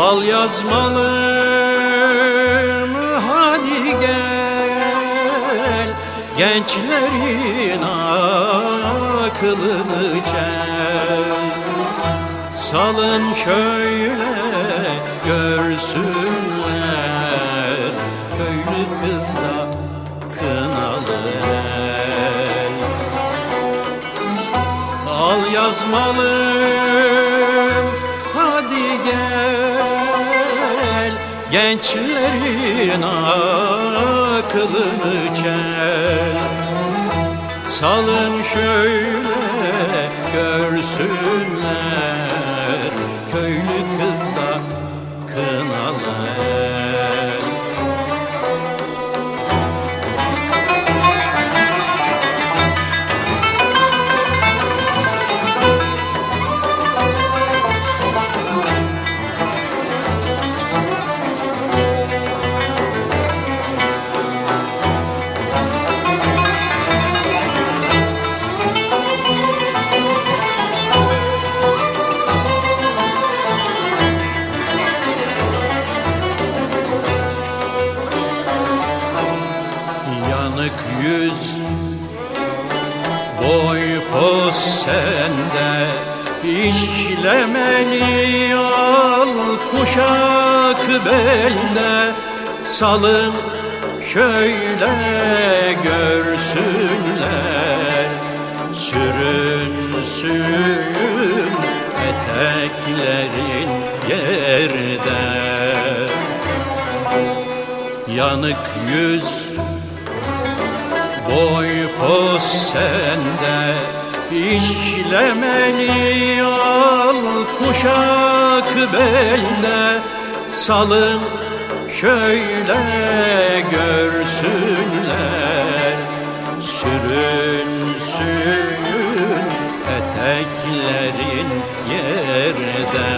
Al yazmalım hadi gel. Gençlerin aklını çel Salın şöyle görsünler. Köylü kızla kınalı el. Al yazmalım hadi gel Gençlerin aklını çel Salın şöyle görsünler Köylü kızla kınalı yüz Boy poz sende işlemeli al kuşak belde Salın şöyle görsünler Sürünsün eteklerin yerde. Yanık yüz Boy poz sende işlemeli al kuşak belde salın şöyle görsünler sürünsün eteklerin yerde.